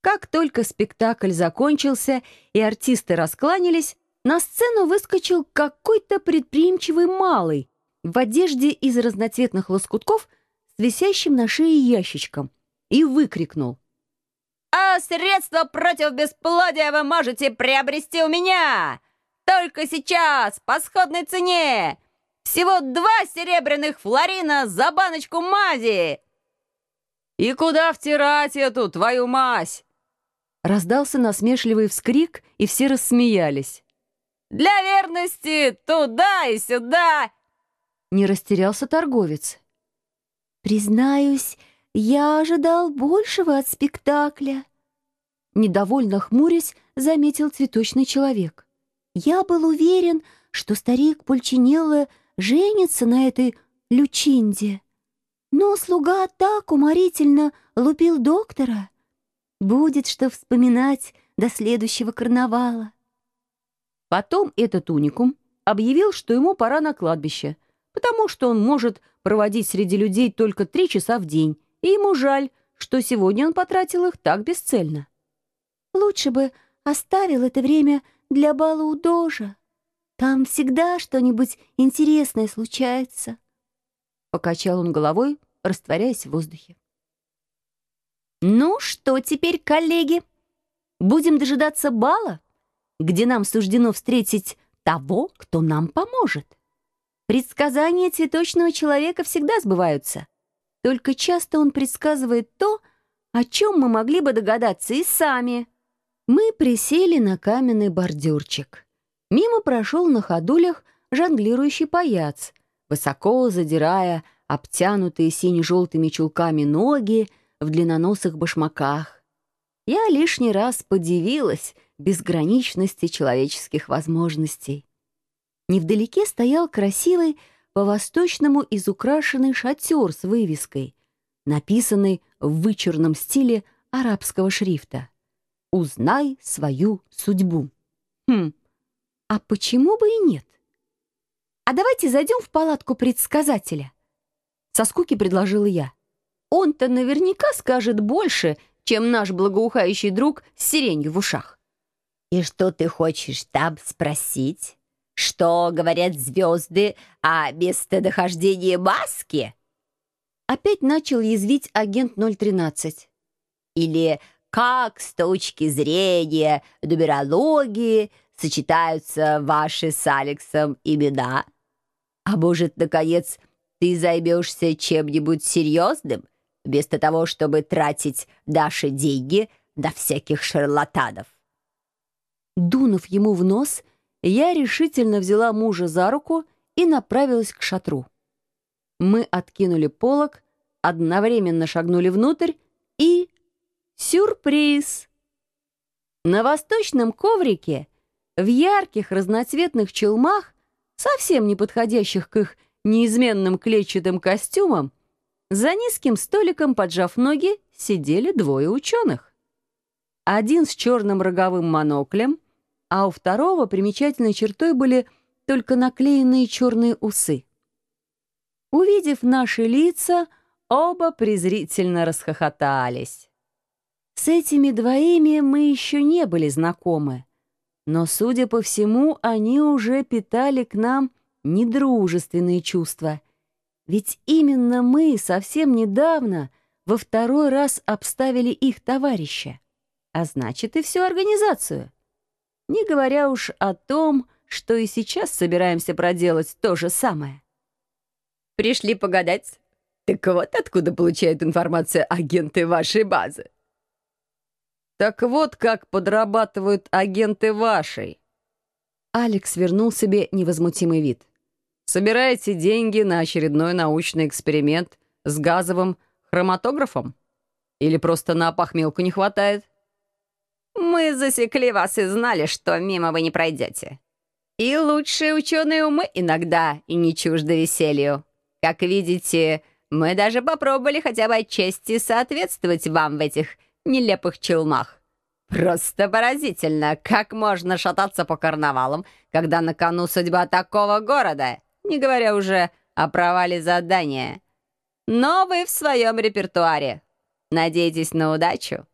Как только спектакль закончился и артисты раскланялись, на сцену выскочил какой-то предприимчивый малый в одежде из разноцветных лоскутков с висящим на шее ящичком и выкрикнул. «А средства против бесплодия вы можете приобрести у меня! Только сейчас, по сходной цене! Всего два серебряных флорина за баночку мази!» «И куда втирать эту твою мазь?» Раздался насмешливый вскрик, и все рассмеялись. «Для верности туда и сюда!» Не растерялся торговец. «Признаюсь, я ожидал большего от спектакля», Недовольно хмурясь, заметил цветочный человек. «Я был уверен, что старик Пульчинелло женится на этой Лючинде. Но слуга так уморительно лупил доктора. Будет что вспоминать до следующего карнавала». Потом этот уникум объявил, что ему пора на кладбище, потому что он может проводить среди людей только три часа в день, и ему жаль, что сегодня он потратил их так бесцельно. Лучше бы оставил это время для бала у Дожа. Там всегда что-нибудь интересное случается. Покачал он головой, растворяясь в воздухе. «Ну что теперь, коллеги? Будем дожидаться бала, где нам суждено встретить того, кто нам поможет. Предсказания цветочного человека всегда сбываются. Только часто он предсказывает то, о чем мы могли бы догадаться и сами». Мы присели на каменный бордюрчик. Мимо прошел на ходулях жонглирующий паяц, высоко задирая обтянутые сине-желтыми чулками ноги в длинноносых башмаках. Я лишний раз подивилась безграничности человеческих возможностей. Невдалеке стоял красивый, по-восточному изукрашенный шатер с вывеской, написанной в вычурном стиле арабского шрифта. Узнай свою судьбу. Хм, а почему бы и нет? А давайте зайдем в палатку предсказателя. Со скуки предложила я. Он-то наверняка скажет больше, чем наш благоухающий друг с сиренью в ушах. «И что ты хочешь там спросить? Что говорят звезды о местонахождении маски?» Опять начал язвить агент 013. «Или как с точки зрения нумерологии сочетаются ваши с Алексом имена? А может, наконец, ты займешься чем-нибудь серьезным, вместо того, чтобы тратить наши деньги на всяких шарлатанов?» Дунув ему в нос, я решительно взяла мужа за руку и направилась к шатру. Мы откинули полог, одновременно шагнули внутрь и Сюрприз! На восточном коврике, в ярких разноцветных челмах, совсем не подходящих к их неизменным клетчатым костюмам, за низким столиком, поджав ноги, сидели двое ученых. Один с черным роговым моноклем, а у второго примечательной чертой были только наклеенные черные усы. Увидев наши лица, оба презрительно расхохотались. С этими двоими мы еще не были знакомы, но, судя по всему, они уже питали к нам недружественные чувства. Ведь именно мы совсем недавно во второй раз обставили их товарища, а значит и всю организацию. Не говоря уж о том, что и сейчас собираемся проделать то же самое. Пришли погадать? Так вот откуда получают информацию агенты вашей базы. Так вот как подрабатывают агенты вашей. Алекс вернул себе невозмутимый вид. Собираете деньги на очередной научный эксперимент с газовым хроматографом? Или просто на похмелку не хватает? Мы засекли вас и знали, что мимо вы не пройдете. И лучшие ученые умы иногда и не чужды веселью. Как видите, мы даже попробовали хотя бы отчасти соответствовать вам в этих нелепых челмах. Просто поразительно, как можно шататься по карнавалам, когда на кону судьба такого города, не говоря уже о провале задания. Но вы в своем репертуаре. Надейтесь на удачу.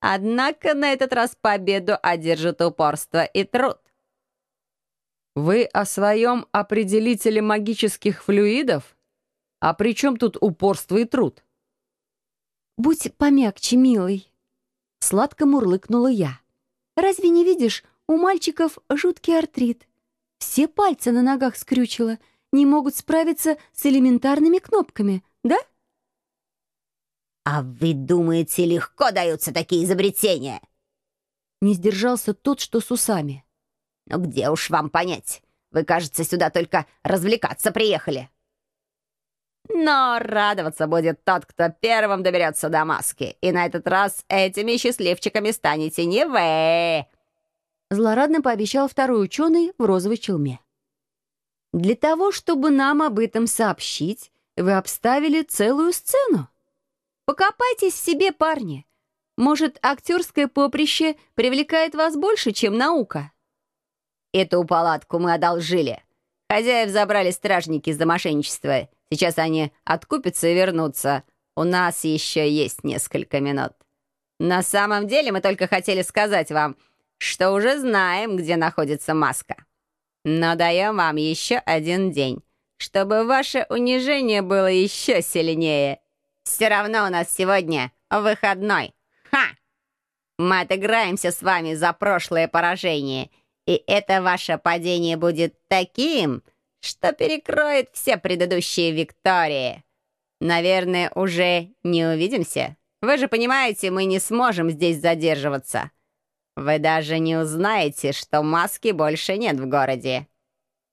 Однако на этот раз победу одержит упорство и труд. «Вы о своем определителе магических флюидов? А при чем тут упорство и труд?» «Будь помягче, милый», — сладко мурлыкнула я. «Разве не видишь, у мальчиков жуткий артрит? Все пальцы на ногах скрючило, не могут справиться с элементарными кнопками, да?» «А вы думаете, легко даются такие изобретения?» Не сдержался тот, что с усами. «Ну где уж вам понять? Вы, кажется, сюда только развлекаться приехали». Но радоваться будет тот, кто первым доберется до маски. И на этот раз этими счастливчиками станете не вы. Злорадно пообещал второй ученый в розовой челме. Для того, чтобы нам об этом сообщить, вы обставили целую сцену. Покопайтесь в себе, парни. Может, актерское поприще привлекает вас больше, чем наука? Эту палатку мы одолжили. Хозяев забрали стражники за мошенничество. Сейчас они откупятся и вернутся. У нас еще есть несколько минут. На самом деле мы только хотели сказать вам, что уже знаем, где находится маска. Но даем вам еще один день, чтобы ваше унижение было еще сильнее. Все равно у нас сегодня выходной. Ха! Мы отыграемся с вами за прошлое поражение, и это ваше падение будет таким, что перекроет все предыдущие виктории. Наверное, уже не увидимся. Вы же понимаете, мы не сможем здесь задерживаться. Вы даже не узнаете, что маски больше нет в городе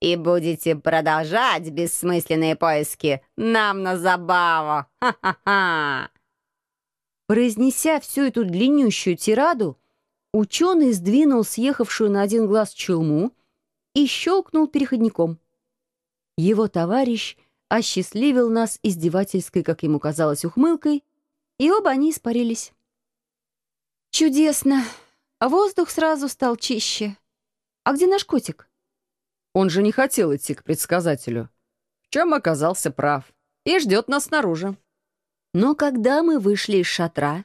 и будете продолжать бессмысленные поиски нам на забаву. Ха-ха-ха!» Произнеся всю эту длиннющую тираду, ученый сдвинул съехавшую на один глаз челму и щелкнул переходником. Его товарищ осчастливил нас издевательской, как ему казалось, ухмылкой, и оба они испарились. «Чудесно! Воздух сразу стал чище. А где наш котик?» Он же не хотел идти к предсказателю. В чем оказался прав. И ждет нас снаружи. Но когда мы вышли из шатра,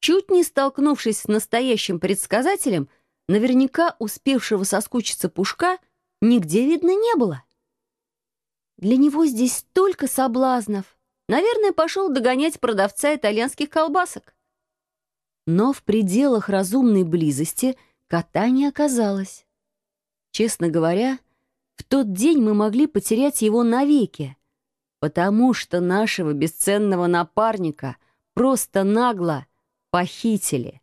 чуть не столкнувшись с настоящим предсказателем, наверняка успевшего соскучиться пушка, нигде видно не было. Для него здесь столько соблазнов. Наверное, пошел догонять продавца итальянских колбасок. Но в пределах разумной близости кота не оказалось. Честно говоря, в тот день мы могли потерять его навеки, потому что нашего бесценного напарника просто нагло похитили.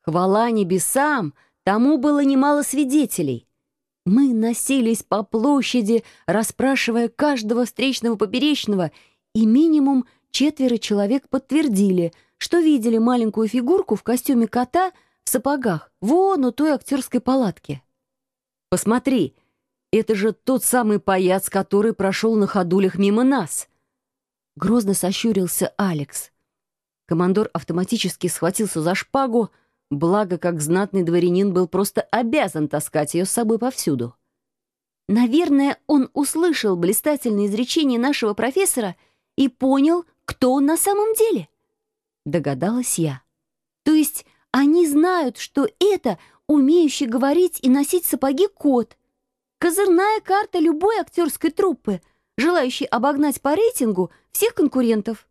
Хвала небесам, тому было немало свидетелей. Мы носились по площади, расспрашивая каждого встречного поперечного, и минимум четверо человек подтвердили, что видели маленькую фигурку в костюме кота в сапогах вон у той актерской палатки. «Посмотри!» Это же тот самый паяц, который прошел на ходулях мимо нас. Грозно сощурился Алекс. Командор автоматически схватился за шпагу, благо, как знатный дворянин был просто обязан таскать ее с собой повсюду. Наверное, он услышал блистательное изречение нашего профессора и понял, кто он на самом деле. Догадалась я. То есть они знают, что это умеющий говорить и носить сапоги кот, Козырная карта любой актерской труппы, желающей обогнать по рейтингу всех конкурентов.